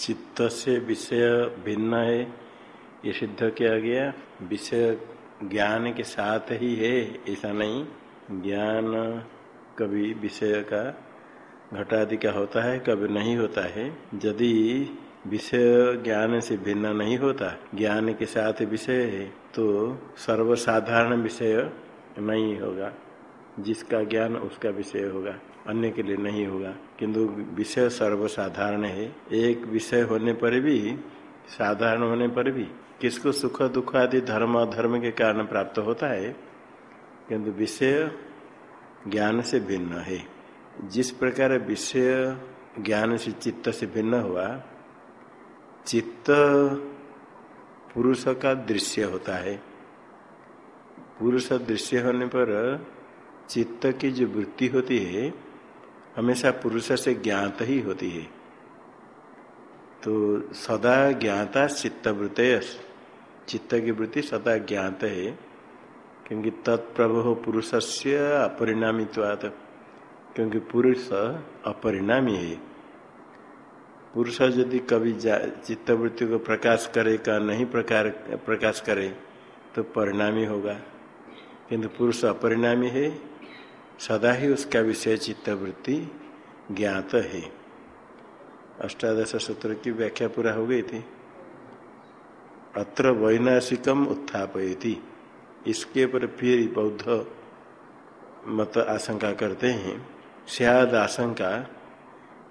चित्त से विषय भिन्न है, ये सिद्ध किया गया। विषय ज्ञान के साथ ही है, ऐसा नहीं। ज्ञान कभी विषय का घटादि का होता है, कभी नहीं होता है। यदि विषय ज्ञान से भिन्न नहीं होता, ज्ञान के साथ विषय है तो सर्वसाधारण विषय नहीं होगा। जिसका ज्ञान, उसका विषय होगा। अन्य के लिए नहीं होगा। किंतु विषय सर्वसाधारण है। एक विषय होने पर भी, साधारण होने पर भी, किसको सुख दुख आदि धर्म अधर्म के कारण प्राप्त होता है, किंतु विषय ज्ञान से भिन्न है। जिस प्रकार विषय ज्ञान से चित्त से भिन्न हुआ, चित्त पुरुष का दृश्य होता है। पुरुष दृश्य होने पर चित्त की जो वृत्ति होती है हमेशा पुरुष से ज्ञात ही होती है। तो सदा ज्ञाता चित्त वृत्त चित्त की वृत्ति सदा ज्ञात है, क्योंकि तत्प्रभो पुरुष से अपरिणामित्वात, क्योंकि पुरुष अपरिणामी है। पुरुष यदि कभी चित्तवृत्ति को प्रकाश करे का नहीं प्रकार, प्रकाश करे तो परिणामी होगा। किंतु पुरुष अपरिणामी है सदा ही उसका विषय चित्तवृत्ति ज्ञात है। अष्टादश सूत्र की व्याख्या पूरा हो गई थी। अत्र वैनाशिकम उत्थापयती। इसके पर फिर बौद्ध मत आशंका करते हैं। सियाद आशंका,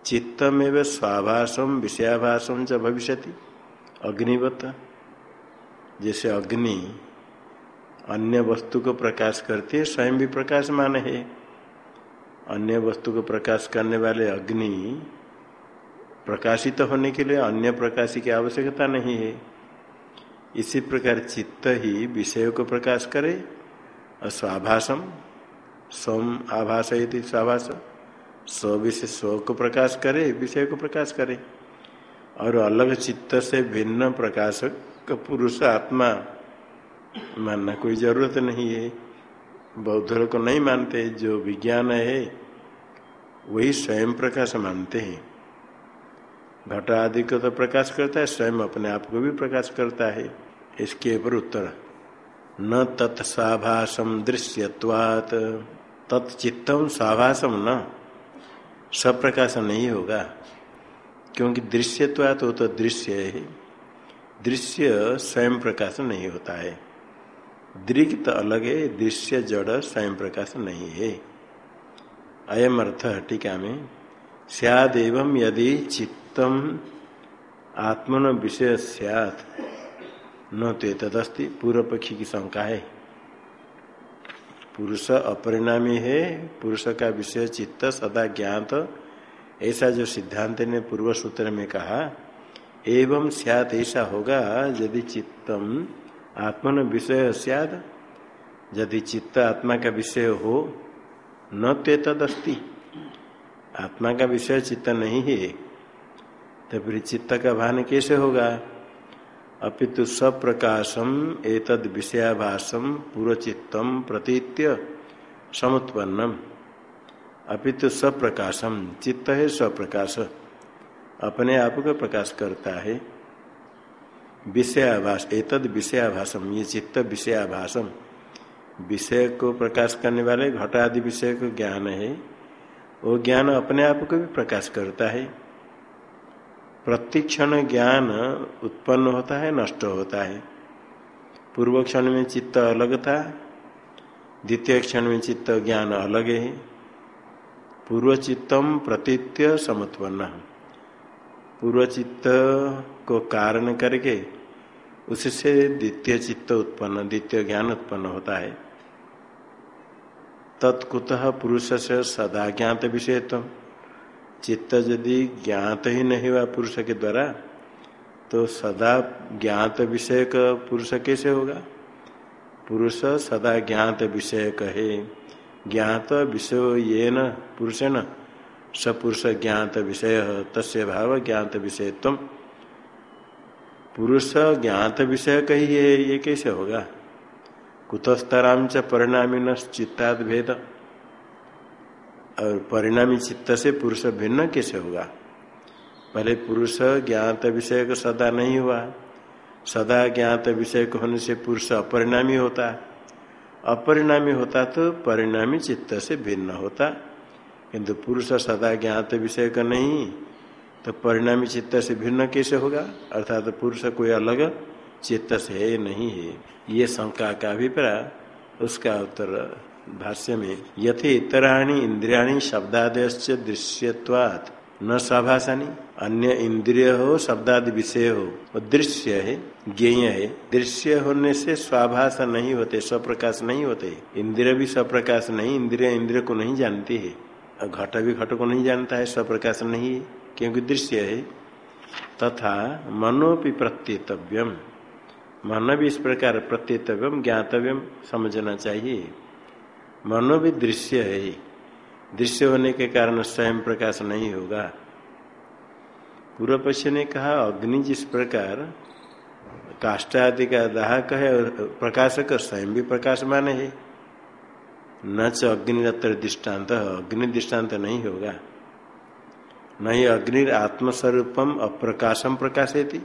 चित्तमेव स्वाभासम विषयाभासम च भविष्य अग्निवत, जैसे अग्नि अन्य वस्तु को प्रकाश करती है, स्वयं भी प्रकाशमान है। अन्य वस्तु को प्रकाश करने वाले अग्नि प्रकाशित तो होने के लिए अन्य प्रकाश की आवश्यकता नहीं है। इसी प्रकार चित्त ही विषय को प्रकाश करे और स्वाभाषम सोम आभास स्वाभाष स्व विषय स्व को प्रकाश करे, विषय को प्रकाश करे। और अलग चित्त से भिन्न प्रकाशक पुरुष आत्मा मानना कोई ज़रूरत नहीं है। बौद्ध को नहीं मानते, जो विज्ञान है वही स्वयं प्रकाश मानते हैं। घट आदि को तो प्रकाश करता है स्वयं अपने आप को भी प्रकाश करता है। इसके ऊपर उत्तर न तत्साभासम दृश्यवात तत्चित्तम स्वाभासम न। सप्रकाश नहीं होगा क्योंकि दृश्यत्वा तो, तो दृश्य है। दृश्य स्वयं प्रकाश नहीं होता है। दृग तो अलग है दृश्य जड़ स्वयं प्रकाश नहीं है। अयम अर्थ टीका में सियाद यदि चित्तम आत्मन विषय सियात, न तो तदस्ति पूर्व पक्षी की शंका है। पुरुष अपरिणामी है, पुरुष का विषय चित्त सदा ज्ञात, ऐसा जो सिद्धांत ने पूर्व सूत्र में कहा, एवं सियात ऐसा होगा, यदि चित्तम आत्मन विषय सियाद यदि चित्त आत्मा का विषय हो न ते तदस्ति आत्मा का विषय चित्त नहीं है। तो फिर चित्त का भान कैसे होगा? अपितु सप्रकाशम एतद विषयाभासम पूर्वचित्तम प्रतीत्य समुत्पन्नम। अपितु सप्रकाशम, चित्त है स्वप्रकाश अपने आप को प्रकाश करता है। विषयाभास, एतद विषयाभासम, ये चित्त विषयाभासम। विषय को प्रकाश करने वाले घट आदि विषय को ज्ञान है। वो ज्ञान अपने आप को भी प्रकाश करता है। प्रतिक्षण ज्ञान उत्पन्न होता है, नष्ट होता है। पूर्व क्षण में चित्त अलग था, द्वितीय क्षण में चित्त ज्ञान अलग है। पूर्व चित्तम प्रतीत्य समुत्पन्न पूर्व चित्त को कारण करके, उससे द्वितीय चित्त उत्पन्न, द्वितीय ज्ञान उत्पन्न होता है। तत्कुतः पुरुष से सदा ज्ञात विषयत्व चित्त यदि ज्ञात ही नहीं हुआ पुरुष के द्वारा तो सदा ज्ञात विषय का पुरुष कैसे होगा? पुरुष सदा ज्ञात विषय कहे ज्ञात विषय ये न पुरुष न सपुरुष ज्ञात विषय तस्य भाव ज्ञात विषय तुम पुरुष ज्ञात विषय कही है, ये कैसे होगा? कुतस्तराम च परिणामी चित्ताद भेद। और परिणामी चित्त से पुरुष भिन्न कैसे होगा? पहले पुरुष ज्ञात विषय को सदा नहीं हुआ। सदा ज्ञात विषय होने से पुरुष अपरिणामी होता। अपरिणामी होता तो परिणामी चित्त से भिन्न होता। किंतु पुरुष सदा ज्ञात विषय का नहीं तो परिणामी चित्त से भिन्न कैसे होगा? अर्थात तो पुरुष कोई अलग चित्त से है नहीं है, ये शंका का अभिप्राय, उसका उत्तर भाष्य में, यथे इतराणी इंद्रियाणी शब्दादय दृश्यवाद न स्वाभाषानी अन्य इंद्रिय हो, शब्दादि विषय हो, वो दृश्य है, ज्ञेय है। दृश्य होने से स्वाभाष नहीं होते, स्वप्रकाश नहीं होते, इंद्रिय भी स्वप्रकाश नहीं, इंद्रिय इंद्रिय को नहीं जानती है। और घट भी घट को नहीं जानता है, स्वप्रकाश नहीं क्योंकि दृश्य है। तथा मनोपि प्रत्येतव्यम। मन भी इस प्रकार प्रत्येतव्यम, ज्ञातव्यम समझना चाहिए। मनो भी दृश्य है दृश्य होने के कारण स्वयं प्रकाश नहीं होगा। पूर्व पक्ष ने कहा, अग्नि जिस प्रकार काष्ट आदि का दाहक है और प्रकाशक स्वयं भी प्रकाशमान है। न च अग्निदत्र दृष्टांत, अग्नि दृष्टांत नहीं होगा। नहीं अग्नि आत्मस्वरूपम अप्रकाशम प्रकाशयती।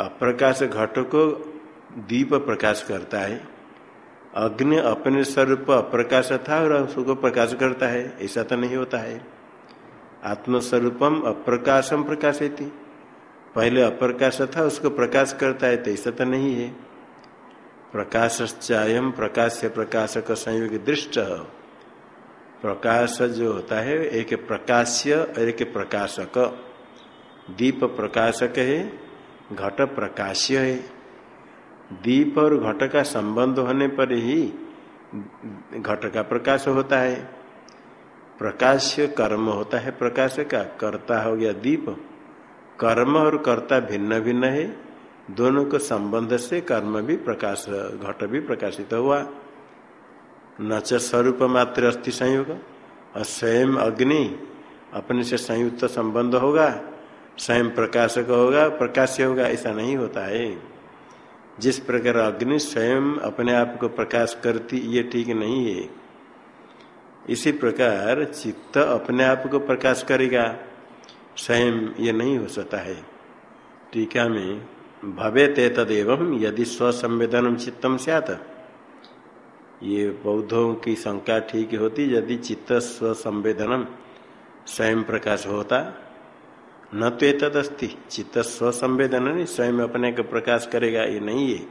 अप्रकाश घट को दीप प्रकाश करता है। अग्नि अपने स्वरूप अप्रकाश था और उसको प्रकाश करता है। ऐसा तो नहीं होता है। आत्मस्वरूपम अप्रकाशम प्रकाशती। पहले अप्रकाश था, उसको प्रकाश करता है तो ऐसा तो नहीं है। प्रकाशश्चायम प्रकाश से प्रकाशक संयोग दृष्ट। प्रकाश जो होता है, एक प्रकाश्य और एक प्रकाशक। दीप प्रकाशक है घट प्रकाश्य है। दीप और घट का संबंध होने पर ही घट का प्रकाश होता है। प्रकाश कर्म होता है। प्रकाश का कर्ता हो गया दीप। कर्म और कर्ता भिन्न भिन्न है। दोनों को संबंध से कर्म भी प्रकाश, घट भी प्रकाशित हुआ। न स्वरूप मात्र अस्थि संयोग। और स्वयं अग्नि अपने से संयुक्त संबंध होगा। स्वयं प्रकाशक होगा, प्रकाश्य होगा, ऐसा नहीं होता है। जिस प्रकार अग्नि स्वयं अपने आप को प्रकाश करती, ये ठीक नहीं है। इसी प्रकार चित्त अपने आप को प्रकाश करेगा, स्वयं ये नहीं हो सकता है। टीका में भवे ते तदेव यदि स्वसंवेदन चित्तम सत ये बौद्धों की शंका ठीक होती, यदि चित्त स्वसंवेदनम स्वयं प्रकाश होता न तो तदस्थि चित्त स्वसंवेदन नहीं स्वयं अपने को प्रकाश करेगा, ये नहीं है।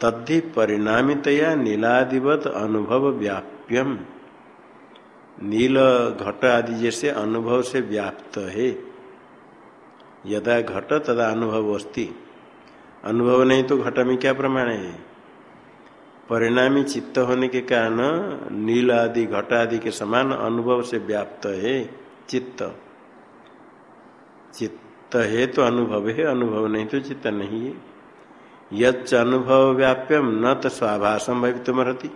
तद्धि परिणामितया नीलादिवत अनुभव व्याप्यम। नील घट आदि जैसे अनुभव से व्याप्त है। यदा घट तदा अनुभव अस्ति। अनुभव नहीं तो घट में क्या प्रमाण है? परिणामी चित्त होने के कारण नील आदि घट आदि के समान अनुभव से व्याप्त है चित्त। चित्त है तो अनुभव है, अनुभव नहीं तो चित्त नहीं है। यच्च अनुभव व्याप्यम, न तो स्वाभाषम भवितुमरती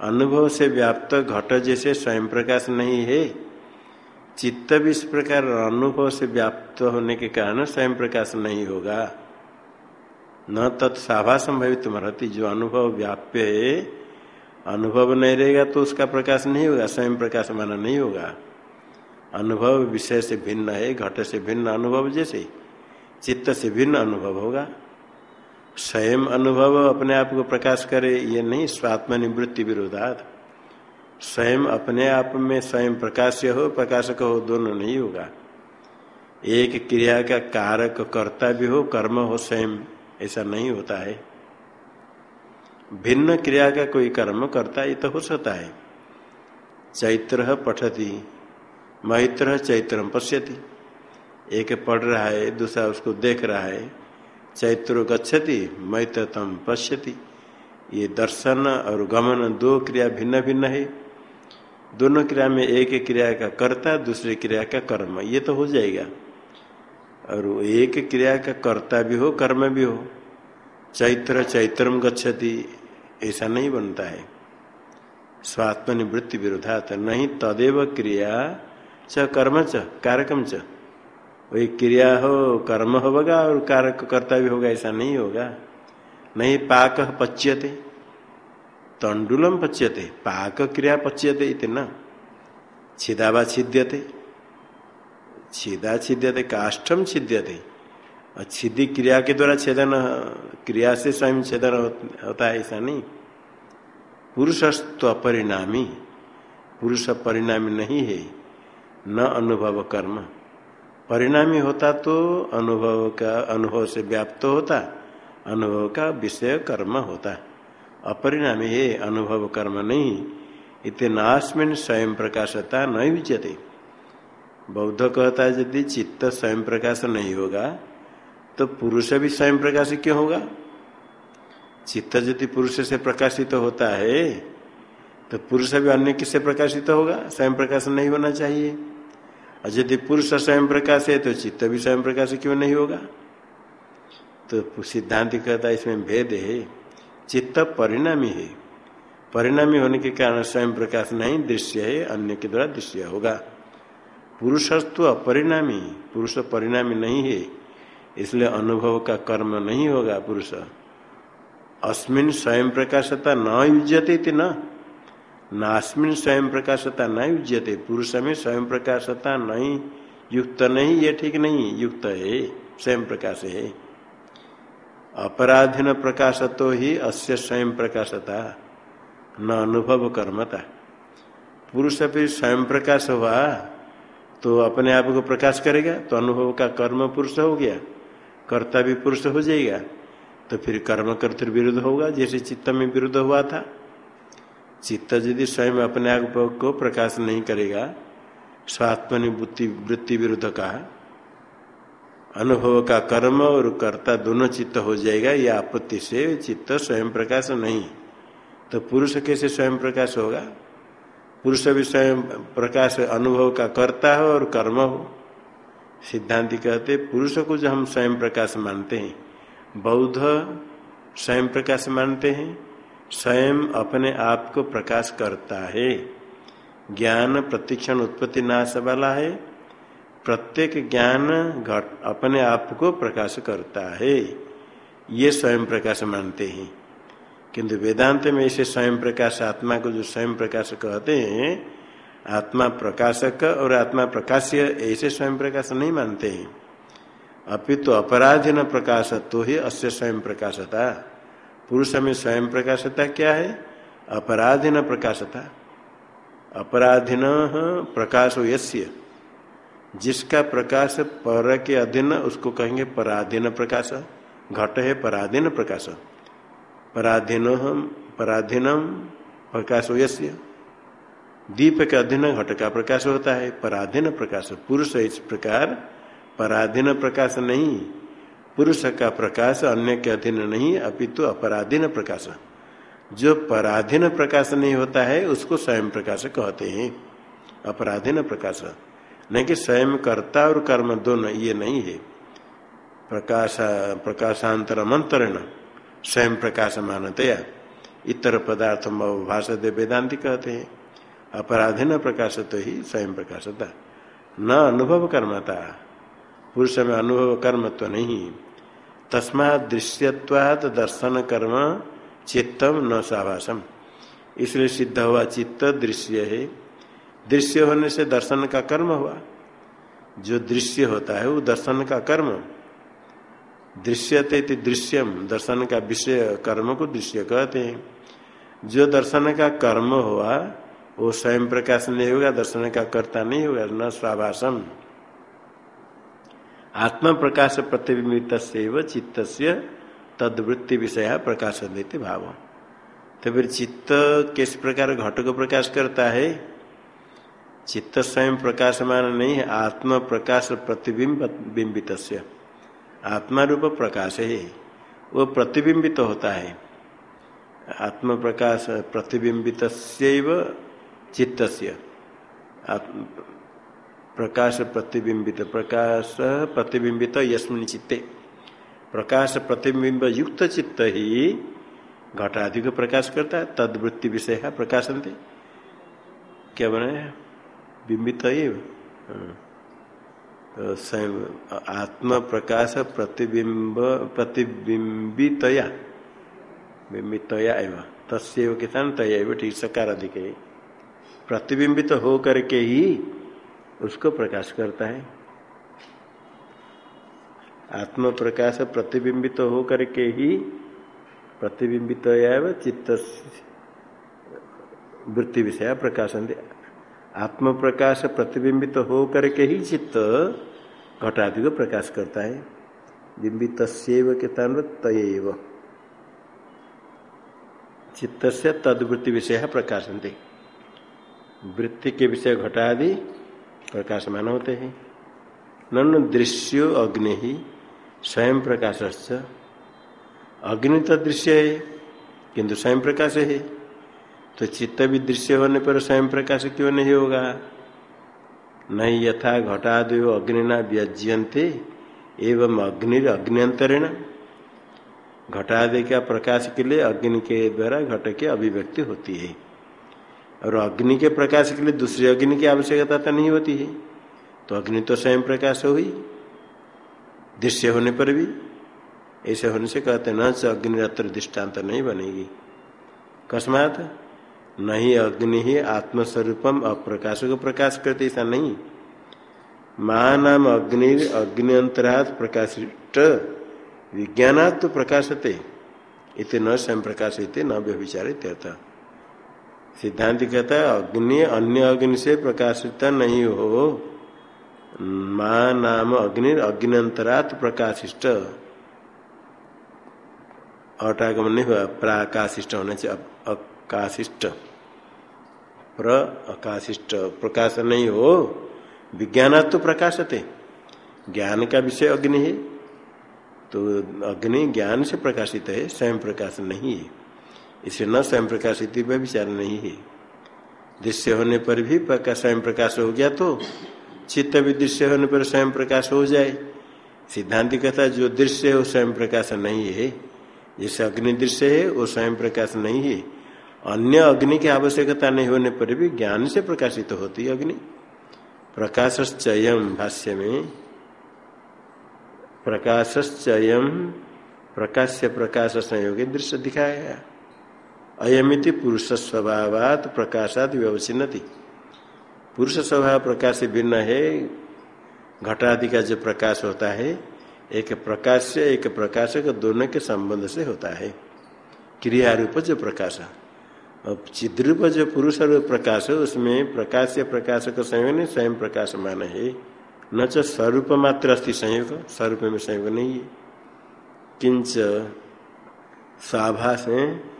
अनुभव से व्याप्त घट जैसे स्वयं प्रकाश नहीं है। चित्त भी इस प्रकार अनुभव से व्याप्त होने के कारण स्वयं प्रकाश नहीं होगा। न तत्साभाषम भवितुमरती जो अनुभव व्याप्य है, अनुभव नहीं रहेगा तो उसका प्रकाश नहीं होगा, स्वयं प्रकाश माना नहीं होगा। अनुभव विषय से भिन्न है, घट से भिन्न अनुभव जैसे। चित्त से भिन्न अनुभव होगा। स्वयं अनुभव अपने आप को प्रकाश करे, ये नहीं स्वात्म निवृत्ति विरोधात। स्वयं अपने आप में स्वयं प्रकाश्य हो, प्रकाशक हो, दोनों नहीं होगा। एक क्रिया का कारक कर्ता भी हो, कर्म हो, स्वयं, ऐसा नहीं होता है। भिन्न क्रिया का कोई कर्म करता ये तो हो सकता है। चैत्र पठती। मैत्र चैत्र पश्यति। एक पढ़ रहा है, दूसरा उसको देख रहा है। चैत्र गच्छति मैत्र तम पश्यति। ये दर्शन और गमन दो क्रिया भिन्न भिन्न है। दोनों क्रिया में एक क्रिया का कर्ता, दूसरी क्रिया का कर्म। ये तो हो जाएगा। और एक क्रिया का कर्ता भी हो, कर्म भी हो। चैत्र चैत्रम गच्छति, ऐसा नहीं बनता है। स्वात्मनिवृत्ति विरोधात, नहीं तदेव क्रिया च, कर्म च, कारकम च। वही क्रिया हो, कर्म होगा और कारक, कर्ता भी होगा, ऐसा नहीं होगा। नहीं, पाक पच्यते, तंडुलम पच्यते, पाक क्रिया पच्यते इतना। छिदावा छिद्यते, छिदा छिद्यते, काष्ठम छिद्यते। और छिदी क्रिया के द्वारा छेदन, क्रिया से स्वयं छेदन होता है, ऐसा नहीं। पुरुषस्तु अपरिणामी पुरुष परिणामी नहीं है। न अनुभव कर्म। परिणामी होता तो अनुभव का, अनुभव से व्याप्त होता, अनुभव का विषय कर्म होता। अपरिणामी ये अनुभव कर्म नहीं इतनास्मिन स्वयं प्रकाशता न विचते बौद्ध कहता यदि चित्त स्वयं प्रकाश नहीं होगा तो पुरुष भी स्वयं प्रकाश क्यों होगा? चित्त यदि पुरुष से प्रकाशित तो होता है तो पुरुष भी अन्य किससे प्रकाशित तो होगा? स्वयं प्रकाश नहीं होना चाहिए। और यदि पुरुष स्वयं प्रकाश है तो चित्त भी स्वयं प्रकाश क्यों नहीं होगा? तो सिद्धांत कहता इसमें भेद है, चित्त परिणामी है। परिणामी होने के कारण स्वयं प्रकाश नहीं, दृश्य है, अन्य के द्वारा दृश्य होगा। पुरुषस्तु अपरिणामी, पुरुष परिणामी नहीं है, इसलिए अनुभव का कर्म नहीं होगा पुरुष। अस्मिन स्वयं प्रकाशता न युजते न। नास्मिन स्वयं प्रकाशता न युजते पुरुष में स्वयं प्रकाशता नहीं, युक्त नहीं, ये ठीक नहीं युक्त है, स्वयं प्रकाश है। अपराधीन प्रकाश तो ही अस्य स्वयं प्रकाशता, न अनुभव कर्मता। पुरुष फिर स्वयं प्रकाश हुआ तो अपने आप को प्रकाश करेगा तो अनुभव का कर्म पुरुष हो गया। कर्ता भी पुरुष हो जाएगा तो फिर कर्म कर्तृ विरुद्ध होगा, जैसे चित्त में विरुद्ध हुआ था। चित्त यदि स्वयं अपने आप को प्रकाश नहीं करेगा, स्वात्मनि बुद्धि वृत्ति विरुद्ध का अनुभव का कर्म और कर्ता दोनों चित्त हो जाएगा यह आपत्ति से चित्त स्वयं प्रकाश नहीं। तो पुरुष कैसे स्वयं प्रकाश होगा? पुरुष भी स्वयं प्रकाश अनुभव का कर्ता हो और कर्म हो। सिद्धांति कहते, पुरुष को जो हम स्वयं प्रकाश मानते हैं, बौद्ध स्वयं प्रकाश मानते हैं स्वयं अपने आप को प्रकाश करता है। ज्ञान प्रतिक्षण उत्पत्ति नाश वाला है। प्रत्येक ज्ञान घट अपने आप को प्रकाश करता है। ये स्वयं प्रकाश मानते हैं। किंतु वेदांत में ऐसे स्वयं प्रकाश, आत्मा को जो स्वयं प्रकाश कहते हैं, आत्मा प्रकाशक और आत्मा प्रकाश्य, ऐसे स्वयं प्रकाश नहीं मानते हैं। अपितु तो अपराधी न प्रकाश तो ही अस्य स्वयं प्रकाशता। पुरुष में स्वयं प्रकाशता क्या है? अपराधीन प्रकाशता। अपराधीन प्रकाश यश्य जिसका प्रकाश पर के अधीन, उसको कहेंगे पराधीन प्रकाश। घट है पराधीन प्रकाश। पराधीन पराधीनम प्रकाश यश्य दीप के अधीन घट का प्रकाश होता है, पराधीन प्रकाश। पुरुष इस प्रकार पराधीन प्रकाश नहीं। पुरुष का प्रकाश, अन्य के अधीन नहीं, अपितु अपराधीन प्रकाश। जो पराधीन प्रकाश नहीं होता है, उसको स्वयं प्रकाश कहते हैं। अपराधीन प्रकाश। नहीं कि स्वयं कर्ता और कर्म दोनों, ये नहीं है। प्रकाश प्रकाशांतर मंत्रण स्वयं प्रकाश मानतया इतर पदार्थ भाषा दे वेदांति कहते हैं। अपराधीन प्रकाश तो ही स्वयं प्रकाशता न अनुभव कर्मता पुरुष में अनुभव कर्म तो नहीं। तस्मा दृश्यवाद दर्शन कर्म चित्तम न साभासम इसलिए सिद्ध हुआ चित्त दृश्य है। दृश्य होने से दर्शन का कर्म हुआ। जो दृश्य होता है वो दर्शन का कर्म। दृश्यते दृश्यम, दर्शन का विषय कर्म को दृश्य कहते हैं। जो दर्शन का कर्म हुआ, वो स्वयं प्रकाश नहीं होगा, दर्शन का कर्ता नहीं होगा, न स्वाभाषम आत्म प्रकाश प्रतिबिंबित चित्त से तदवृत्ति विषय प्रकाश देते भाव। तो फिर चित्त किस प्रकार घट को प्रकाश करता है? चित्त स्वयं प्रकाशमान नहीं है आत्म प्रकाश प्रतिबिंब बिंबित आत्मा रूप प्रकाश है। वो प्रतिबिंबित तो होता है। आत्म प्रकाश प्रतिबिंबित चित्त प्रकाश प्रतिबिंबित प्रकाश प्रतिबिंबित यस्मिन चित्ते। प्रकाश प्रतिबिंब युक्त चित्त ही घटादि को प्रकाश करता है, तदवृत्ति विषय है प्रकाशनते। क्या बने बिंबित। तो आत्म प्रकाश प्रतिबिंब प्रतिबिंबितया बिंबितया एवं। तस्व किसान तय ठीक सकार अधिक प्रतिबिंबित तो हो करके ही उसको प्रकाश करता है। आत्म प्रकाश प्रतिबिंबित तो होकर के ही प्रतिबिंबित तो चित्त वृत्ति विषय प्रकाशन आत्म प्रकाश प्रतिबिंबित तो हो करके ही चित्त घटादि को प्रकाश करता है। बिंबित के तय चित्त से तदवृत्ति विषय प्रकाशन वृत्ति के विषय घटादि प्रकाशमान होते हैं। ननु दृश्यो अग्नि ही स्वयं प्रकाश अग्नि तो दृश्य है, किंतु स्वयं प्रकाश है। तो चित्त भी दृश्य होने पर स्वयं प्रकाश क्यों नहीं होगा? नहीं यथा घटादयो अग्निना व्यज्यंते एवं अग्नि अग्नितरेण घटादि का प्रकाश के लिए अग्नि के द्वारा घट की अभिव्यक्ति होती है। और अग्नि के प्रकाश के लिए दूसरी अग्नि की आवश्यकता तो नहीं होती है। तो अग्नि तो स्वयं प्रकाश हुई दृश्य होने पर भी ऐसे होने से कहते न अग्नि अत्र दृष्टांत नहीं बनेगी। कस्मात नहीं अग्नि ही आत्मस्वरूपम अप्रकाश को प्रकाश करते, ऐसा नहीं। माँ नाम अग्नि अग्नि अंतरात प्रकाशित विज्ञानात् तो प्रकाशते। इतने न स्वयं प्रकाश प्रकाशित न व्यभिचारित सिद्धांत कहता है, अग्नि अन्य अग्नि से प्रकाशित नहीं हो। माँ नाम अग्नि अग्नितरात प्रकाशिष्ट। अटागमन नहीं हुआ, प्राकाशिष्ट होना चाहिए अकाशिष्ट। प्र अकाशिष्ट, प्रकाश नहीं हो। विज्ञान तो प्रकाशते। ज्ञान का विषय अग्नि है। तो अग्नि ज्ञान से प्रकाशित है, स्वयं प्रकाश नहीं है। इसे न स्वयं प्रकाशित विचार नहीं है। दृश्य होने पर भी स्वयं प्रकाश हो गया तो चित्त भी दृश्य होने पर स्वयं प्रकाश हो जाए। सिद्धांत कहता जो दृश्य है, वो स्वयं प्रकाश नहीं है। जैसे अग्नि दृश्य है, वो स्वयं प्रकाश नहीं है। अन्य अग्नि की आवश्यकता नहीं होने पर भी ज्ञान से प्रकाशित तो होती अग्नि। प्रकाशश्चयम भाष्य में प्रकाशश्चयम प्रकाश से प्रकाश संयोग दृश्य दिखाया गया। अयमिति पुरुष स्वभावात प्रकाशात व्यवचिन्नति पुरुष स्वभाव प्रकाश से भिन्न है, घटादि का जो प्रकाश होता है, एक प्रकाश से एक प्रकाशक दोनों के संबंध से होता है। क्रिया रूप जो प्रकाश। अब चिद्रूप जो पुरुष रूप प्रकाश है उसमें प्रकाश से प्रकाश का संयोग नहीं, स्वयं प्रकाश मान है। न तो स्वरूप मात्र अस्थि संयोग, स्वरूप में संयोग नहीं है। किंच स्वाभास है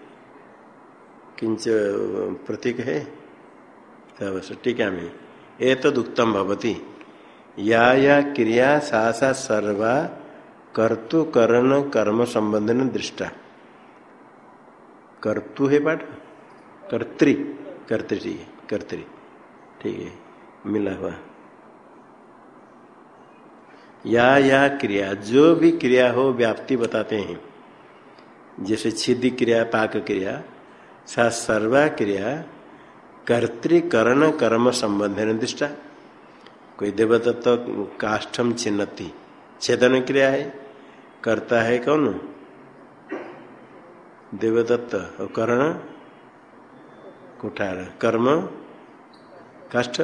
किंच प्रतीक है? टीका में एतद उत्तम भवती। या या, क्रिया, सा सा, सर्वा, कर्तु, करण, कर्म संबंधन, दृष्टा। कर्तु है पाठ? कर्तृ कर्तृ ठीक है कर्तृ ठीक है। मिला हुआ। या या, क्रिया। जो भी क्रिया हो, व्याप्ति बताते हैं। जैसे छिदी क्रिया पाक क्रिया सा सर्वा क्रिया कर्तिकरण कर्म संबंध निर्दिष्टा कोई देवदत्त काष्ठम छिन्नति। छेदन क्रिया है। करता है कौन? देवदत्त और कर्ण? कुठार। कर्म? काष्ठ?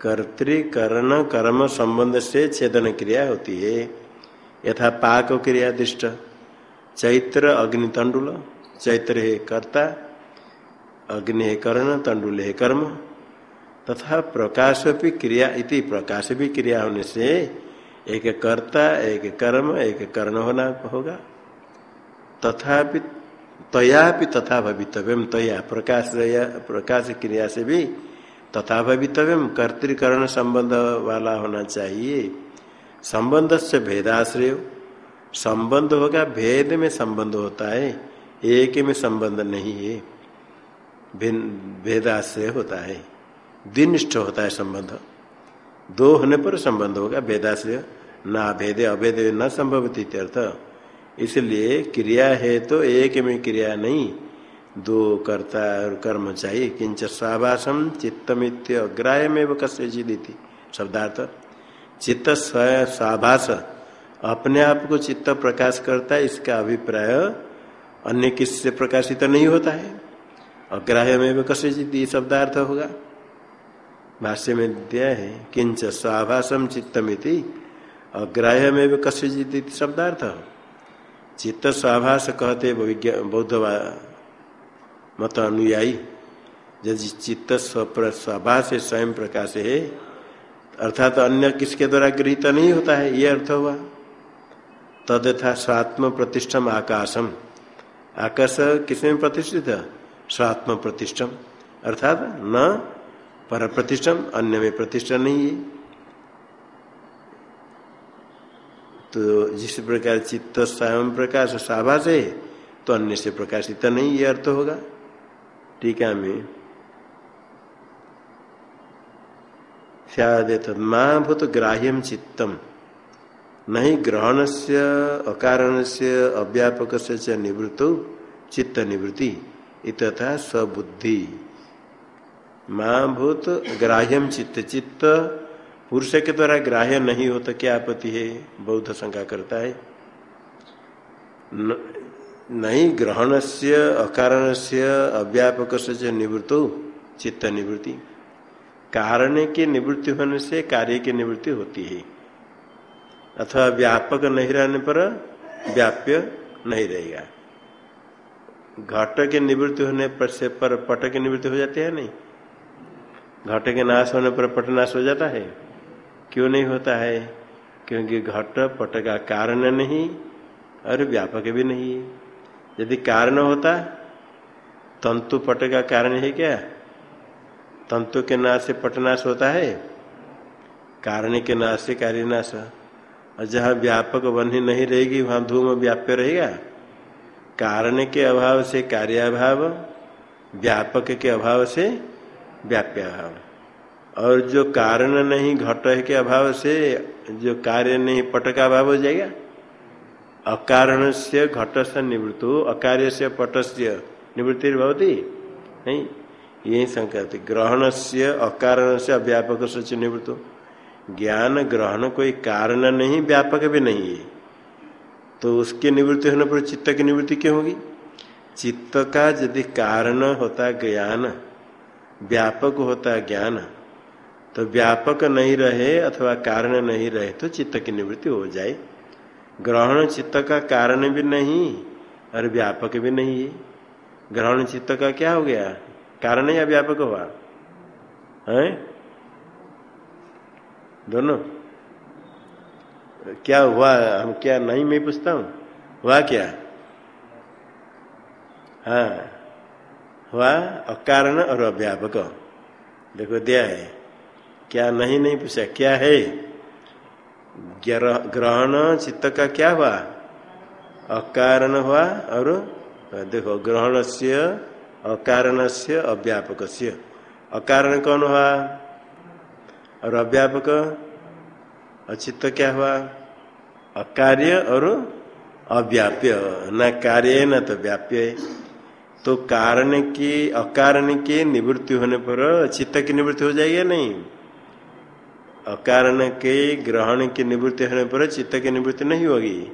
कर्तिकरण कर्म संबंध से छेदन क्रिया होती है। यथा पाक क्रिया दृष्ट। चैत्र अग्नि तंडुल चैत्र है कर्ता, अग्नि है कर्ण, तंडुल है कर्म, तथा प्रकाश भी क्रिया इति प्रकाश भी क्रिया होने से एक कर्ता, एक कर्म, एक कर्ण होना होगा। तथा तया भी तथा भवितव्यम, तया, प्रकाश प्रकाश क्रिया से भी तथा भवितव्यम, कर्तिकरण संबंध वाला होना चाहिए। संबंध से भेदाश्रय, संबंध होगा, भेद में संबंध होता है। एक में संबंध नहीं है। भेदाश्रय होता है। दिनिष्ठ होता है संबंध। दो होने पर संबंध होगा। भेदाश्रय, न भेदे, अभेदे न संभवती अर्थ। इसलिए क्रिया है तो एक में क्रिया नहीं। दो कर्ता और कर्म चाहिए। किंच स्वाभाषम चित्तमित्य अग्राह्य में वो कस्य जीदी शब्दार्थ, चित्त स्वाभाष अपने आप को चित्त प्रकाश करता है, इसका अभिप्राय अन्य किससे प्रकाशित नहीं होता है? अग्राह्य में भी कसे शब्दार्थ होगा। भाष्य में दिया है किंच स्वाभाषम चित्तमिति। अग्राह्य में भी कस्य शब्दार्थ। चित्त स्वाभास कहते बौद्ध मत अनुयायी। यदि चित्त स्वभाव से स्वयं प्रकाश है, अर्थात तो अन्य किसके द्वारा गृहित नहीं होता है, ये अर्थ हुआ। तदथा स्वात्म प्रतिष्ठम आकाशम। आकाश किसमें प्रतिष्ठित स्वात्म प्रतिष्ठम। अर्थात न पर प्रतिष्ठम अन्य में प्रतिष्ठा नहीं है। तो जिस प्रकार चित्त स्वयं प्रकाश साभास है तो अन्य से प्रकाशित नहीं ये अर्थ होगा। टीका में सद माँ भूत ग्राह्यम चित्तम। नहीं ग्रहण से अकारण से अव्यापक से निवृत्त चित्त निवृत्ति इतथा स्वबुद्धि। माँ भूत ग्राह्यम चित्त चित्त पुरुष के द्वारा ग्राह्य नहीं हो तो क्या आपत्ति है? बौद्ध शंका करता है। न, नहीं ग्रहण से अकारण से अव्यापक से निवृत्त चित्त निवृत्ति कारण की निवृत्ति होने से कार्य की निवृत्ति होती है। अथवा व्यापक नहीं रहने पर व्याप्य नहीं रहेगा। घट के निवृत्ति होने पर से पर पट की निवृत्ति हो जाती है नहीं? घट के नाश होने पर पट नाश हो जाता है? क्यों नहीं होता है? क्योंकि घट पट का कारण नहीं और व्यापक भी नहीं यदि कारण होता, तंतु पट का कारण है क्या? तंतु के नाश से पटनाश होता है? कारण के नाश से कार्य नाश। और जहाँ व्यापक बनी नहीं रहेगी, वहाँ धूम व्याप्य रहेगा। कारण के अभाव से कार्याभाव, व्यापक के अभाव से व्याप्य अभाव और जो कारण नहीं, घट के अभाव से जो कार्य नहीं, पट का अभाव हो जाएगा। अकारण से घट से निवृत्त अकार्य से पट से निवृत्ति भवती? नहीं। यही संकेत ग्रहण से अकारण से अव्यापक से निवृत्त ज्ञान ग्रहण कोई कारण नहीं, व्यापक भी नहीं है। तो उसकी निवृत्ति होने पर चित्त की निवृत्ति क्यों होगी? चित्त का यदि कारण होता ज्ञान, व्यापक होता ज्ञान तो व्यापक नहीं रहे अथवा कारण नहीं रहे तो चित्त की निवृत्ति हो जाए। ग्रहण चित्त का कारण भी नहीं और व्यापक भी नहीं है। ग्रहण चित्त का क्या हो गया? कारण या व्यापक हुआ? है? दोनों। क्या हुआ? हम क्या नहीं मैं पूछता हूँ? हुआ क्या? हाँ। हुआ अकारण और अव्यापक। देखो दिया है। क्या नहीं नहीं पूछा? क्या है? ग्रहण चित्त का क्या हुआ? अकारण हुआ और देखो ग्रहण से अकारण से अव्यापक से अकारण कौन हुआ? और अव्यापक अचित्त क्या हुआ? अकार्य और अव्याप्य। न कार्य न तो व्याप्य। तो कारण की, अकारण की निवृत्ति होने पर चित्त की निवृत्ति हो जाएगी नहीं? अकारण के, ग्रहण की निवृत्ति होने पर चित्त की निवृत्ति नहीं होगी।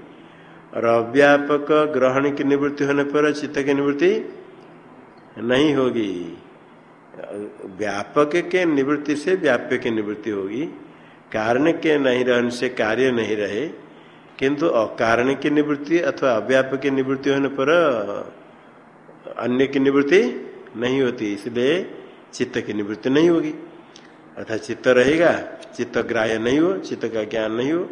और अव्यापक, ग्रहण की निवृत्ति होने पर चित्त की निवृत्ति नहीं होगी। व्यापक के निवृत्ति से व्याप्य की निवृत्ति होगी। कारण के नहीं रहने से कार्य नहीं रहे, किंतु अकारण की निवृत्ति अथवा अव्यापक की निवृत्ति होने पर, अन्य की निवृत्ति नहीं होती, इसलिए चित्त की निवृत्ति नहीं होगी। अर्थात चित्त रहेगा, चित्त ग्राह्य नहीं हो, चित्त का ज्ञान नहीं हो,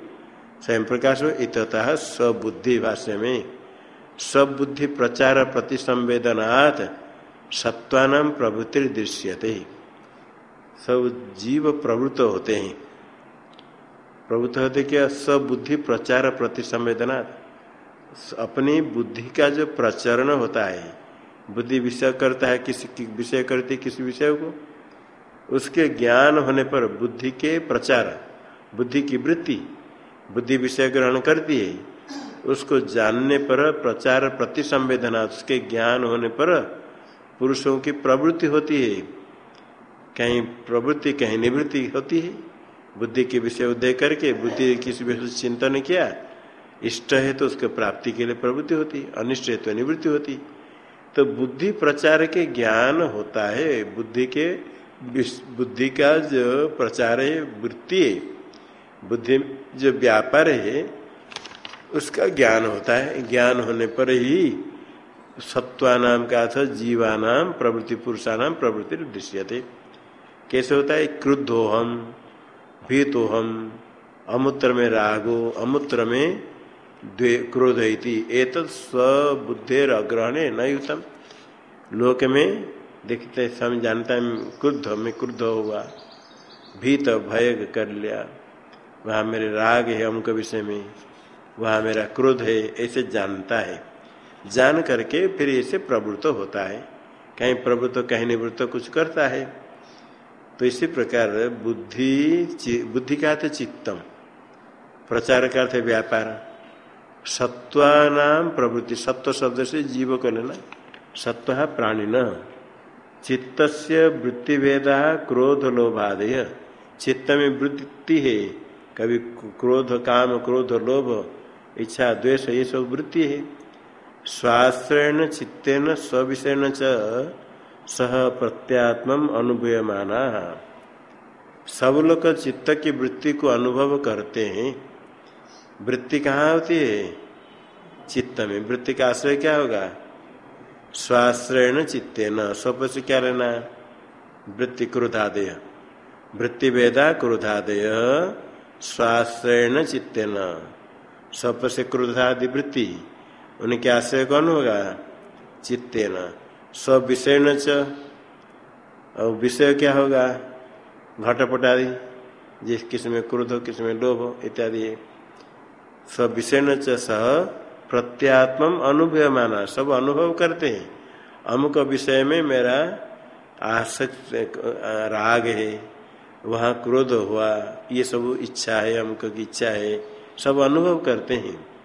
स्वयं प्रकाश हो इतः स्वबुद्धि भाष्य में। स्वबुद्धि प्रचार प्रति संवेदनात् सत्वान प्रभुति दृश्यते। सब जीव प्रवृत्त होते हैं। प्रवृत्त होते क्या? सब बुद्धि प्रचार प्रति संवेदना अपनी बुद्धि का जो प्रचरण होता है, बुद्धि विषय करता है, किसी विषय करती किसी विषय को? उसके ज्ञान होने पर बुद्धि के प्रचार, बुद्धि की वृत्ति, बुद्धि विषय ग्रहण करती है, उसको जानने पर प्रचार प्रति संवेदना उसके ज्ञान होने पर पुरुषों की प्रवृत्ति होती है। कहीं प्रवृत्ति, कहीं निवृत्ति होती है। बुद्धि के विषय उदय करके, बुद्धि किसी विषय चिंतन किया, इष्ट है तो उसके प्राप्ति के लिए प्रवृत्ति होती, अनिष्ट है तो निवृत्ति होती। तो बुद्धि प्रचार के ज्ञान होता है, बुद्धि के बुद्धि का जो प्रचार है, वृत्ति है। बुद्धि जो व्यापार है, उसका ज्ञान होता है। ज्ञान होने पर ही सत्वानाम का अर्थ जीवानाम, प्रवृत्ति पुरुषानाम, प्रवृत्ति दृश्य थे कैसे होता है? क्रुद्धोहम, भीतोहम, अमूत्र में रागो, अमूत्र में क्रोध एक स्वबुद्धेर अग्रहण न युतम। लोक में देखते समय जानता है, क्रुद्ध, में क्रुद्ध हुआ। भीत, भय कर लिया वहाँ मेरे राग है अमुक विषय में। वहाँ मेरा क्रोध है, ऐसे जानता है। जान करके फिर इसे प्रवृत्त होता है। कहीं प्रवृत्त कहीं निवृत्त कुछ करता है। तो इसी प्रकार बुद्धि बुद्धि का अर्थ चित्तम। प्रचार का अर्थ व्यापार। सत्वानाम प्रवृत्ति, सत्व शब्द से जीव को लेना, सत्व प्राणी न चित्त वृत्ति भेदा क्रोध लोभादय चित्त में वृत्ति है। कभी क्रोध, काम, क्रोध, लोभ, इच्छा, द्वेष, ये सब वृत्ति है। स्वाश्रयण चित्तेन स्विषयण च सह प्रत्यात्म अनुभूयमाना। सब लोग चित्त की वृत्ति को अनुभव करते हैं। वृत्ति कहाँ होती है? चित्त में। वृत्ति का आश्रय क्या होगा? स्वाश्रयण चित्ते न सबसे क्या लेना वृत्ति क्रोधादय। वृत्ति वेदा क्रोधादय। स्वाश्रयण चित्ते न सबसे क्रोधादि वृत्ति। उनके आश्रय कौन होगा? चित्ते न सब विषय न और विषय क्या होगा? घटपट आदि जिस किसमें क्रोध हो किसमें लोभ हो, इत्यादि। सब विषय न सह प्रत्यात्म अनुभव माना सब अनुभव करते हैं। अमुक विषय में मेरा आसक्त, राग है। वहाँ क्रोध हुआ। ये सब इच्छा है, अमुक की इच्छा है। सब अनुभव करते हैं।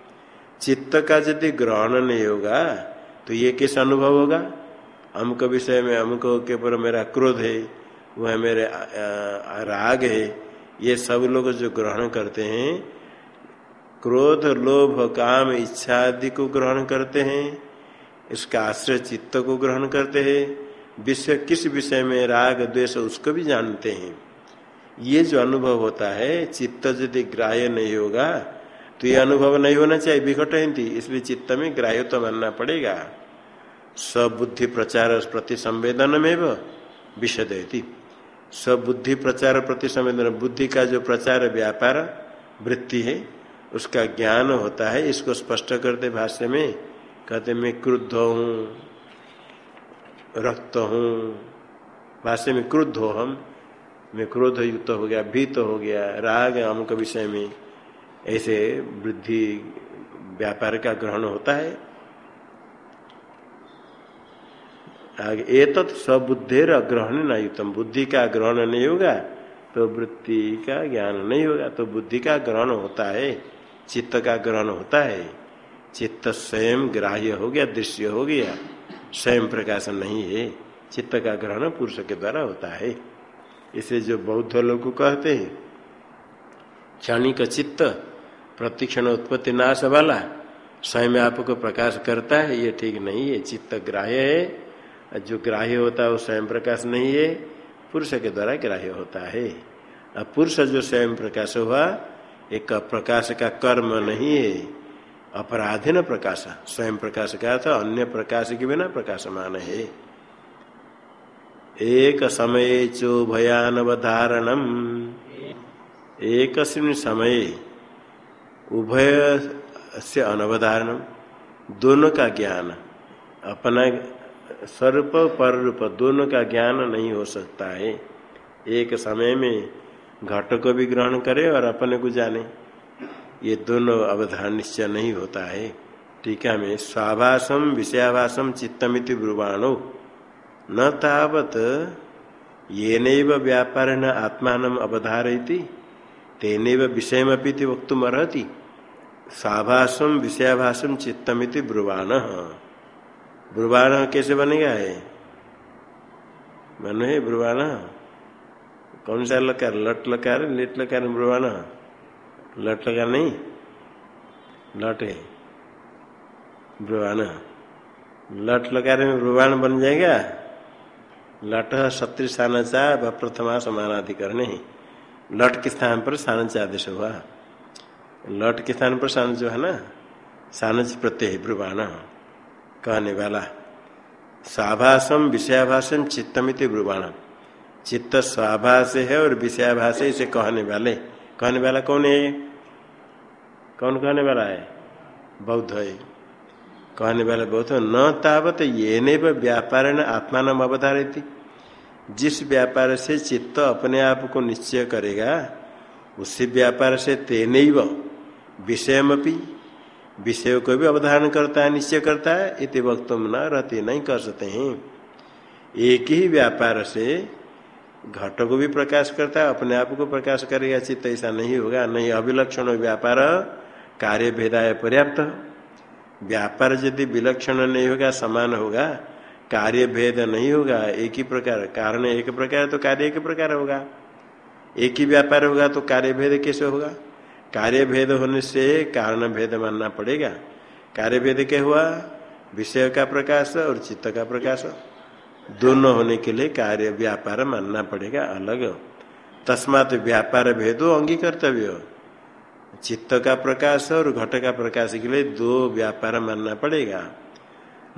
चित्त का यदि ग्रहण नहीं होगा तो ये किस अनुभव होगा? अमुक विषय में अमुक के ऊपर मेरा क्रोध है, वह मेरे राग है, ये सब लोग जो ग्रहण करते हैं, क्रोध, लोभ, काम, इच्छा आदि को ग्रहण करते हैं, इसका आश्रय चित्त को ग्रहण करते हैं, विषय, किस विषय में राग, द्वेष, उसको भी जानते हैं। ये जो अनुभव होता है, चित्त यदि ग्राह्य नहीं होगा तो ये अनुभव नहीं होना चाहिए, विकट इसलिए चित्त में ग्राह्य तो मानना पड़ेगा। सबुद्धि प्रचार प्रति संवेदन में विषदयती सबुद्धि प्रचार प्रति संवेदन, बुद्धि का जो प्रचार व्यापार, वृत्ति है, उसका ज्ञान होता है, इसको स्पष्ट करते भाष्य में। कहते, मैं क्रुद्ध हूँ, रक्त हूँ। भाष्य में, क्रुद्ध हो हम। मैं क्रोध युक्त हो गया, भीत हो गया, राग अमुक विषय में। ऐसे वृद्धि व्यापार का ग्रहण होता है। आगे, एतत् सबुद्धेर अग्रहण न युतम बुद्धि का ग्रहण नहीं होगा तो वृत्ति का ज्ञान नहीं होगा। तो बुद्धि का ग्रहण होता है, चित्त का ग्रहण होता है। चित्त स्वयं ग्राह्य हो गया, दृश्य हो गया, स्वयं प्रकाशन नहीं है। चित्त का ग्रहण पुरुष के द्वारा होता है। इसे जो बौद्ध लोग कहते हैं, क्षणिक चित्त प्रतिक्षण उत्पत्ति नाश वाला स्वयं आपको प्रकाश करता है, ये ठीक नहीं है, चित्त ग्राह्य है। जो ग्राह्य होता है, वो स्वयं प्रकाश नहीं है, पुरुष के द्वारा ग्राह्य होता है। अब पुरुष जो स्वयं प्रकाश हुआ, एक प्रकाश का कर्म नहीं है, अपराधीन प्रकाश, स्वयं प्रकाश का था, अन्य प्रकाश के बिना प्रकाशमान है। एक समय चो भयानवधारणम एक समय। उभय से अनवधारण, दोनों का ज्ञान, अपना स्वरूप पर रूप, दोनों का ज्ञान नहीं हो सकता है। एक समय में घट को भी ग्रहण करे और अपने को जाने। ये दोनों अवधारण निश्चय नहीं होता है। टीका में स्वाभाषम विषयाभाषम चित्तमिति ब्रुवाणो। न तावत ये नैव व्यापार न आत्मान अवधारयती तेन विषयमपी वक्तुम अर्ति स्वाभाषम विषयाभाषम चित्तमिति ब्रुवाण। ब्रुवाण कैसे बनेगा है? मन है ब्रुवाण? कौन सा लकार? लट लकार लेट लकार, ब्रुवाण? लट लकार नहीं। लट है। ब्रुवाण। लट लकार में ब्रुवाण बन जाएगा? लट शत्रुस्थान चा प्रथमा समानाधिकरण लट के स्थान पर सानच आदेश हुआ। लट के स्थान पर सानच जो है ना सानच प्रत्यय ब्रुवाण कहने वाला स्वाभाषम विषयाभाषम चित्तमित ब्रुवाण चित्त स्वाभाष है और विषयाभाष इसे कहने वाले। कहने वाला कौन है कौन कहने वाला है? बौद्ध है। कहने वाले बौद्ध, न तावत ये नहीं व्यापार आत्मा नाम अवधारित जिस व्यापार से चित्त अपने आप को निश्चय करेगा, उसी व्यापार से तेन विषयमपी विषय को भी अवधारण करता है निश्चय करता है इति वक्त न रहते नहीं कर सकते हैं। एक ही व्यापार से घट को भी प्रकाश करता है अपने आप को प्रकाश करेगा, चित्त ऐसा नहीं होगा नहीं अभिलक्षण व्यापार कार्य भेदाय पर्याप्त। व्यापार यदि विलक्षण नहीं होगा, समान होगा, कार्य भेद नहीं होगा, एक ही प्रकार, कारण एक प्रकार तो कार्य एक प्रकार होगा। एक ही व्यापार होगा तो कार्य भेद कैसे होगा? कार्य भेद होने से कारण भेद मानना पड़ेगा। कार्य भेद क्या हुआ? विषय का प्रकाश और चित्त का प्रकाश। दोनों होने के लिए कार्य व्यापार मानना पड़ेगा अलग। तस्मात व्यापार भेदो अंगीकर्तव्य। चित्त का प्रकाश और घट का प्रकाश के लिए दो व्यापार मानना पड़ेगा।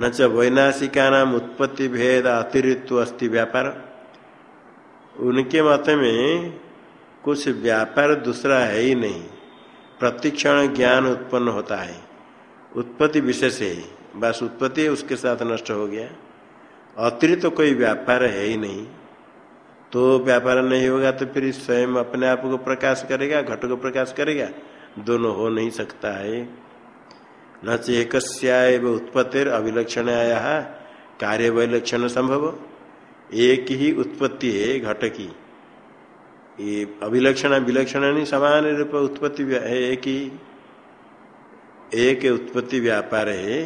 न च वैनाशिका नाम उत्पत्ति भेद अतिरिक्त अस्थि व्यापार। उनके मत में कुछ व्यापार दूसरा है ही नहीं। प्रतिक्षण ज्ञान उत्पन्न होता है। उत्पत्ति विशेष है। बस उत्पत्ति उसके साथ नष्ट हो गया। अतिरिक्त तो कोई व्यापार है ही नहीं। तो व्यापार नहीं होगा तो फिर स्वयं अपने आप को प्रकाश करेगा, घट को प्रकाश करेगा। दोनों हो नहीं सकता है। न चेक उत्पत्तिर अभिलक्षण आया कार्य वैलक्षण संभव। एक ही उत्पत्ति है घट की। ये अभिलक्षण विलक्षण नहीं समान रूप उत्पत्ति है एक ही एक उत्पत्ति व्यापार है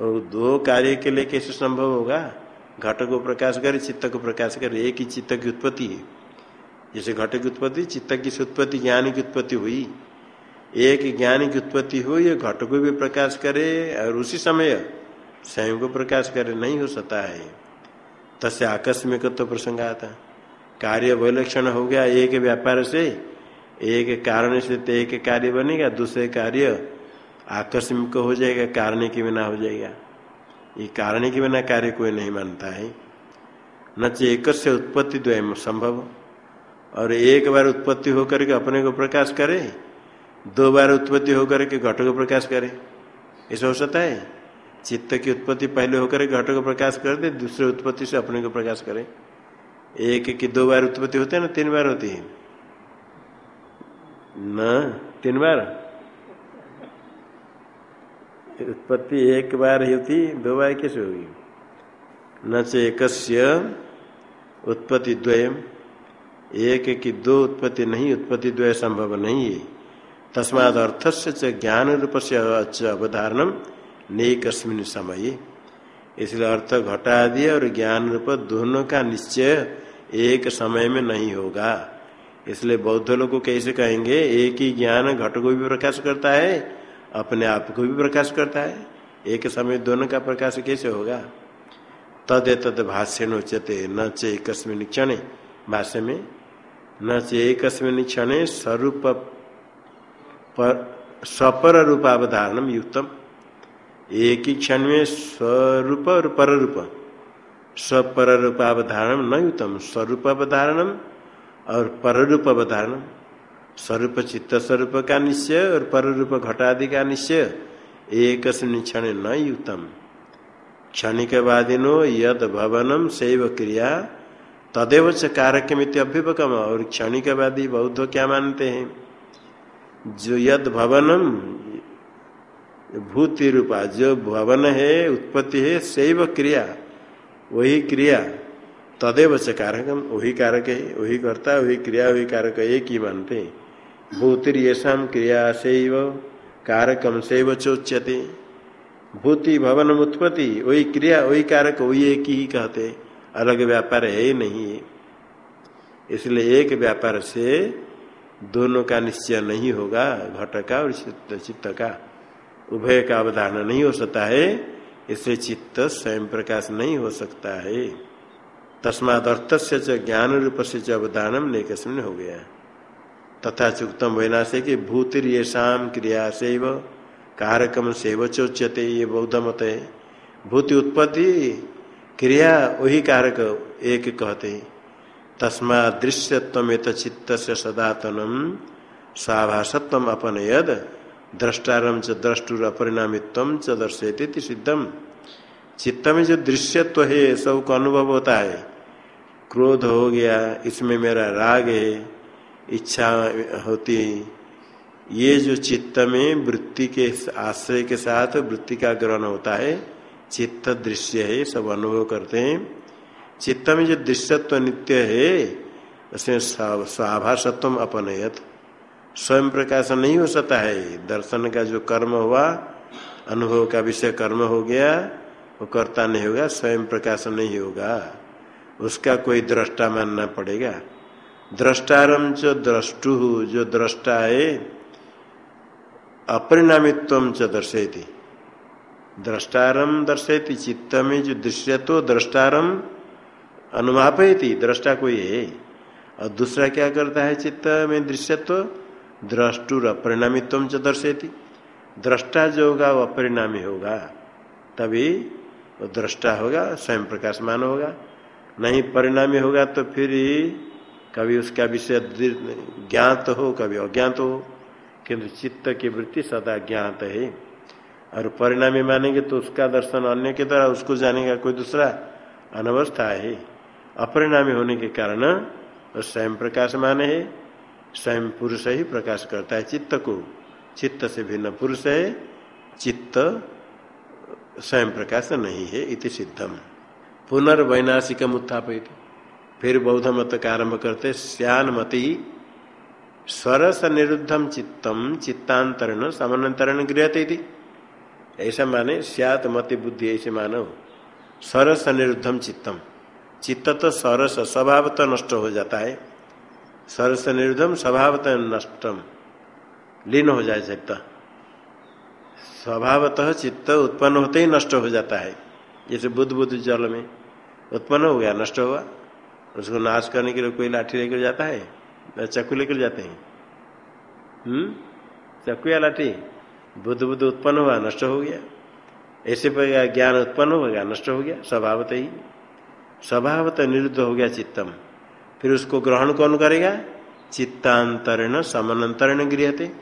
और दो कार्य के लिए कैसे संभव होगा घट को प्रकाश करे चित्त को प्रकाश करे एक ही चित्त की उत्पत्ति है जैसे घट की उत्पत्ति चित्त की उत्पत्ति ज्ञान की उत्पत्ति हुई एक ज्ञान की उत्पत्ति हुई ये घट को भी प्रकाश करे और उसी समय स्वयं को प्रकाश करे नहीं हो सकता है तस्य आकस्मिक तो प्रसंग आता कार्य वैलक्षण हो गया एक व्यापार से, एक कारण से तो एक कार्य बनेगा, दूसरे कार्य आकस्मिक हो जाएगा, कारण के बिना हो जाएगा। ये कारण के बिना कार्य कोई नहीं मानता है। न एक से उत्पत्ति द्वय संभव। और एक बार उत्पत्ति होकर के अपने को प्रकाश करे, दो बार उत्पत्ति होकर के घट को प्रकाश करे। ऐसा हो सकता है। चित्त की उत्पत्ति पहले होकर घट को प्रकाश कर दे, दूसरे उत्पत्ति से अपने को प्रकाश करे। एक की दो बार उत्पत्ति होते हैं ना, तीन बार होती है। न, तीन बार? उत्पत्ति एक बार ही होती दो बार कैसे होगी? न से एक उत्पत्ति द्वयम। एक की दो उत्पत्ति नहीं, उत्पत्ति द्वय संभव नहीं है। तस्माद अर्थ से ज्ञान रूप से अवधारणम नेकस्मिन समय। इसलिए अर्थ घटा दिया और ज्ञान रूप दोनों का निश्चय एक समय में नहीं होगा। इसलिए बौद्ध लोग को कैसे कहेंगे, एक ही ज्ञान घट को भी प्रकाश करता है, अपने आप को भी प्रकाश करता है। एक समय दोनों का प्रकाश कैसे होगा? तद तद भाष्य नोचते न चे क्षण। भाष्य में, न चे एकस्मिन क्षण स्वरूप स्वपर रूपावधारणम युक्तम। एक ही क्षण में स्वरूप और पर रूप स्वपर रूपावधारण न युतम स्वरूप अवधारणम और पर रूप अवधारणम स्वरूप चित्त स्वरूप का निश्चय और पर रूप घटादि का निश्चय एक क्षण न युतम। क्षणिक वादिनो यद भवनम शैव क्रिया तदेव च कारकमित अभ्युपकम और क्षणिकवादी बौद्ध क्या मानते हैं? जो यद भवनम भूति रूपा जो भवन है, उत्पत्ति है शैव क्रिया वही क्रिया। तदेव च कारकम, वही कारक है, वही करता, वही क्रिया, वही कारक एक ही मानते हैं। भूतिर क्रिया शैव कारकम शैव चोच्यते। भूति भवन उत्पत्ति, वही क्रिया, वही कारक, वही एक ही कहते अलग व्यापार है ही नहीं। है इसलिए एक व्यापार से दोनों का निश्चय नहीं होगा, घट का और चित्त का। उभय का अवधारणा नहीं हो सकता है। इसलिए चित्त स्वयं प्रकाश नहीं हो सकता है। तस्माद अर्थ से ज्ञान रूप से अवधानम नेकस्मिन हो गया। तथा चुक्तम वैनाशे की भूतिर ये शाम क्रिया से कारकम से वचोच्यते ये बौद्ध मत है भूति उत्पत्ति, क्रिया वही कारक एक कहते। तस्मा दृश्यत्व चित्त से सदातनम स्वाभाषत्व अपनयद। द्रष्टारम च द्रष्टुर अपरिणामित्व च दर्शयते सिद्धम चित्त में जो दृश्यत्व है सबको अनुभव होता है। क्रोध हो गया, इसमें मेरा राग है, इच्छा होती है। ये जो चित्त में वृत्ति के आश्रय के साथ वृत्ति का ग्रहण होता है, चित्त दृश्य है, सब अनुभव करते हैं। चित्त में जो दृश्यत्व नित्य है, उसमें स्वाभाषत्व अपनयत। स्वयं प्रकाश नहीं हो सकता है। दर्शन का जो कर्म हुआ, अनुभव का विषय कर्म हो गया, वो कर्ता नहीं होगा, स्वयं प्रकाश नहीं होगा। उसका कोई दृष्टा मानना पड़ेगा। द्रष्टारम च द्रष्टु, जो दृष्टा है, अपरिणामित्व च दर्शेती द्रष्टारम दर्शेती चित्त में जो दृश्य तो द्रष्टारम अनुमापयती, दृष्टा कोई है। और दूसरा क्या करता है, चित्त में दृश्यत्व द्रष्टुर अपरिणामित्व च दर्शेती दृष्टा जो होगा वह अपरिणामी होगा। तभी वो दृष्टा होगा, स्वयं प्रकाशमान होगा। नहीं परिणामी होगा तो फिर कभी उसका विषय ज्ञात हो, कभी अज्ञात हो। किंतु चित्त की वृत्ति सदा ज्ञात है। और परिणामी मानेंगे तो उसका दर्शन अन्य के द्वारा उसको जानेगा कोई दूसरा अनवस्था है। अपरिणामी होने के कारण स्वयं प्रकाश माने है। स्वयं पुरुष ही प्रकाश करता है चित्त को। चित्त से भिन्न पुरुष है, चित्त स्वयं प्रकाश नहीं है, इति सिद्धम। पुनर्वैनाशिकम उत्थापित फिर बौद्ध मत का आरंभ करते श्यान मति स्वरस निरुद्धम चित्तम, चित्तांतरण समानांतरण गृहते ऐसा माने सियात मति बुद्धि ऐसे मानो। सरस निरुद्धम चित्तम। चित्त तो सरस स्वभावतः नष्ट हो जाता है। सरस निरुद्धम स्वभावतः नष्टम। लीन हो जाए चित्त स्वभावतः चित्त उत्पन्न होते ही नष्ट हो जाता है। जैसे बुद्ध बुद्ध जल में उत्पन्न हो गया, नष्ट हुआ, उसको नाश करने के लिए कोई लाठी लेकर जाता है? या चक्कू लेकर जाते हैं? हम्म? चक्कू या लाठी? बुद्ध बुद्ध उत्पन्न हुआ, नष्ट हो गया। ऐसे पर ज्ञान उत्पन्न हो गया, नष्ट हो गया, स्वभावत ही। स्वभावत निरुद्ध हो गया चित्तम। फिर उसको ग्रहण कौन करेगा? चित्तांतरण, समानांतरण गृहते।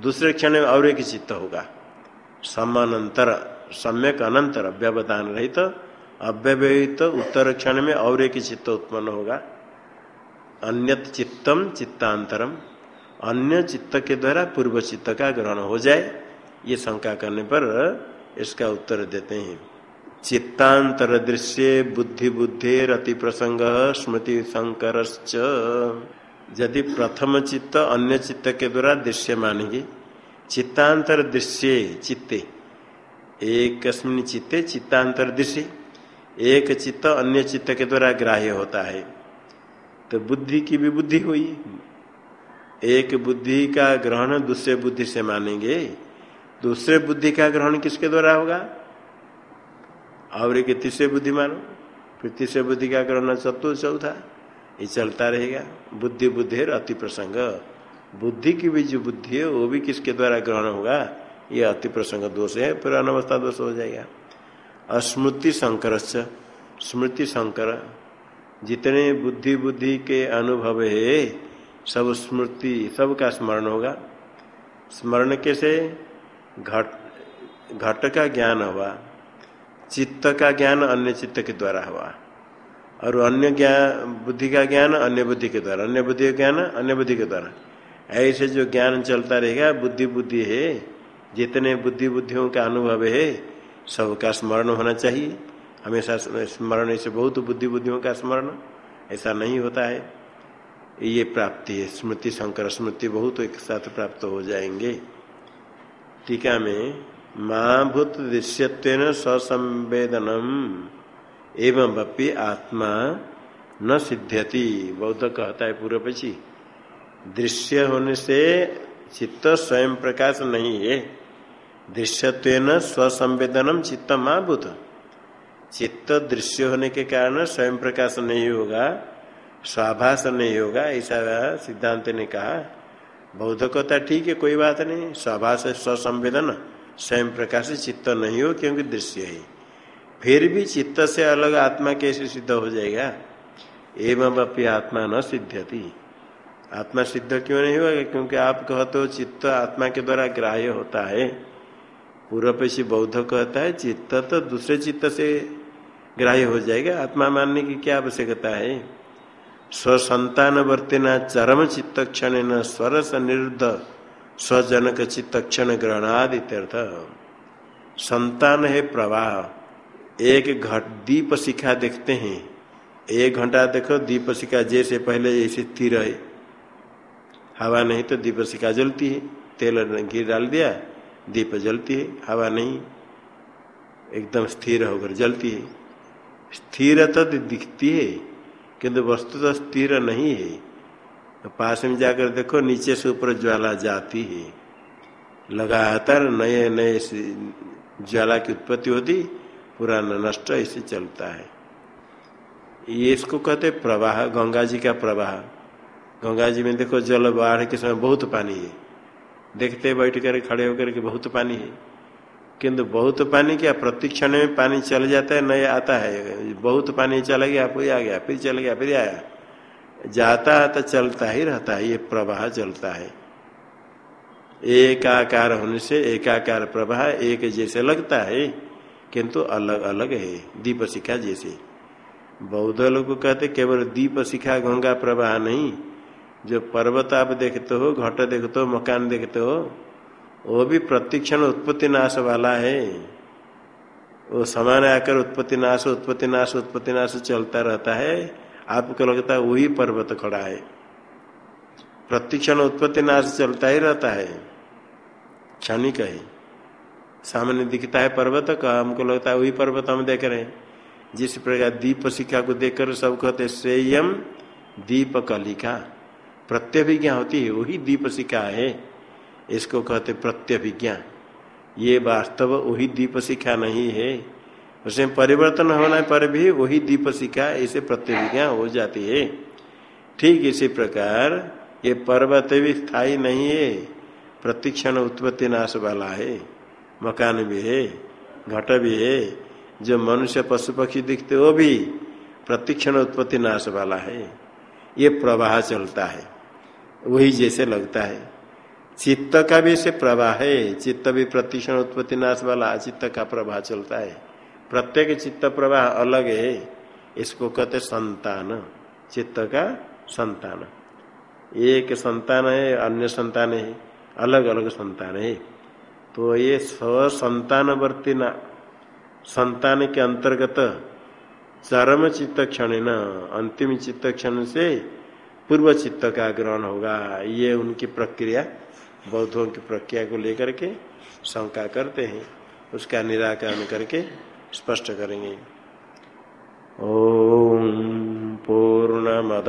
दूसरे क्षण में और एक चित्त होगा। समानांतर, सम्यक, अनंतर, अव्यवधान रहित, अव्यवहित, उत्तर क्षण में और एक चित्त उत्पन्न होगा। अन्यत चित्तम, चित्तांतरम। अन्य चित्त के द्वारा पूर्व चित्त का ग्रहण हो जाए। ये शंका करने पर इसका उत्तर देते हैं। चित्तांतर दृश्य बुद्धि बुद्धि रति प्रसंग स्मृति शंकर यदि प्रथम चित्त अन्य चित्त के द्वारा दृश्य मानेगी चित्तांतर दृश्य चित्ते। एक चित्ते चित्तांतर दृश्य एक चित्त अन्य चित्त के द्वारा ग्राह्य होता है। तो बुद्धि की भी बुद्धि हुई। एक बुद्धि का ग्रहण दूसरे बुद्धि से मानेंगे। दूसरे बुद्धि का ग्रहण किसके द्वारा होगा? और एक तीसरे बुद्धि मानो फिर तीसरे बुद्धि का ग्रहण चतु चौथा ये चलता रहेगा। बुद्धि बुद्धि, अति प्रसंग। बुद्धि की भी जो बुद्धि है, वो भी किसके द्वारा ग्रहण होगा? ये अति प्रसंग दोष है। फिर अनवस्था दोष हो जाएगा। अस्मृति संकर स्मृति संकर। जितने बुद्धि बुद्धि के अनुभव है, सब स्मृति, सब का स्मरण होगा। स्मरण कैसे? घट घट का ज्ञान हुआ चित्त का ज्ञान अन्य चित्त के द्वारा हुआ। और अन्य ज्ञान, बुद्धि का ज्ञान अन्य बुद्धि के द्वारा, अन्य बुद्धि का ज्ञान अन्य बुद्धि के द्वारा। ऐसे जो ज्ञान चलता रहेगा, बुद्धि बुद्धि है, जितने बुद्धि बुद्धियों का अनुभव है, सबका स्मरण होना चाहिए। हमेशा स्मरण, ऐसे बहुत बुद्धि बुद्धियों का स्मरण, ऐसा नहीं होता है। ये प्राप्ति है, स्मृति, शंकर स्मृति बहुत एक साथ प्राप्त हो जाएँगे। टीका में माँ भूत दृश्यत्व ससंवेदनम। एवं अपनी आत्मा न सिद्ध्यति। बौद्ध कहता है पूर्व पक्षी, दृश्य होने से चित्त स्वयं प्रकाश नहीं है। दृश्यत्व स्वसंवेदनम चित्त माँ भूत चित्त दृश्य होने के कारण स्वयं प्रकाश नहीं होगा, स्वाभास नहीं होगा, ऐसा सिद्धांत ने कहा। बौद्ध कहता ठीक है, कोई बात नहीं। सभा स्वसंवेदन। स्वयं प्रकाश चित्त नहीं हो, क्योंकि दृश्य है। फिर भी चित्त से अलग आत्मा कैसे सिद्ध हो जाएगा? एवं अपनी आत्मा न सिद्धति आत्मा सिद्ध क्यों नहीं होगा? क्योंकि आप कहते हो चित्त आत्मा के द्वारा ग्राह्य होता है। पूर्व पेशी बौद्ध कहता है, चित्त तो दूसरे चित्त से ग्राह्य हो जाएगा। आत्मा मानने की क्या आवश्यकता है? स्वसंतान वर्तिना चरम चित्त क्षण स्वर निरुद्ध। स्वजनक चित्त क्षण ग्रहणादि संतान है प्रवाह। एक घट दीप शिखा देखते हैं। एक घंटा देखो, दीप शिखा जैसे पहले जैसे स्थिर है। हवा नहीं तो दीप शिखा जलती है। तेल घी डाल दिया, दीप जलती है, हवा नहीं। एकदम स्थिर होकर जलती है। स्थिर तो दिखती है, किंतु वस्तु तो स्थिर नहीं है। तो पास में जाकर देखो नीचे से ऊपर ज्वाला जाती है। लगातार नए नए ज्वाला की उत्पत्ति होती, पुराना नष्ट ऐसे चलता है। ये इसको कहते प्रवाह, गंगा जी का प्रवाह। गंगा जी में देखो जल बाढ़ के समय बहुत पानी है। देखते बैठ कर, खड़े होकर के बहुत पानी है। किंतु बहुत पानी क्या प्रतिक्षण में पानी चल जाता है, नया आता है। बहुत पानी चला गया, फिर आ गया, फिर चल गया, फिर आया। जाता है तो चलता ही रहता है, ये प्रवाह चलता है। एकाकार होने से एकाकार प्रवाह एक जैसे लगता है, किंतु अलग अलग है, दीप शिखा जैसे। बौद्ध लोग कहते केवल दीप शिखा गंगा प्रवाह नहीं, जो पर्वत आप देखते हो, घट देखते हो, मकान देखते हो, वो भी प्रतिक्षण उत्पत्ति नाश वाला है। वो समान आकर उत्पत्ति नाश उत्पत्ति नाश उत्पत्ति नाश चलता रहता है। आपको लगता है वही पर्वत खड़ा है। प्रतिक्षण उत्पत्ति नाश चलता ही रहता है। क्षणिक है। सामने दिखता है पर्वत का, हमको लगता है वही पर्वत हम देख रहे हैं। जिस प्रकार दीप शिक्षा को देखकर सब कहते श्रेयम दीप कलिका प्रत्यभिज्ञा होती है, वही दीप शिखा है। इसको कहते प्रत्यभिज्ञा। ये वास्तव वही दीप शिखा नहीं है। उसमें परिवर्तन होने पर भी वही दीप शिखा ऐसे प्रत्यभिज्ञा हो जाती है। ठीक इसी प्रकार, ये पर्वत भी स्थायी नहीं है, प्रतिक्षण उत्पत्ति नाश वाला है, मकान भी है, घट भी है, जो मनुष्य पशु पक्षी दिखते वो भी प्रतिक्षण उत्पत्ति नाश वाला है। ये प्रवाह चलता है, वही जैसे लगता है। चित्त का भी ऐसे प्रवाह है, चित्त भी प्रतिक्षण उत्पत्ति नाश वाला चित्त का प्रवाह चलता है। प्रत्येक चित्त प्रवाह अलग है, इसको कहते संतान, चित्त का संतान। एक संतान है, अन्य संतान है अलग अलग संतान है। तो ये स्वसंतानवर्ती ना संतान के अंतर्गत चरम चित्त क्षण न अंतिम चित्त क्षण से पूर्व चित्त का ग्रहण होगा। ये उनकी प्रक्रिया, बौद्धों की प्रक्रिया को लेकर के शंका करते हैं, उसका निराकरण करके स्पष्ट करेंगे। ओम पूर्ण मद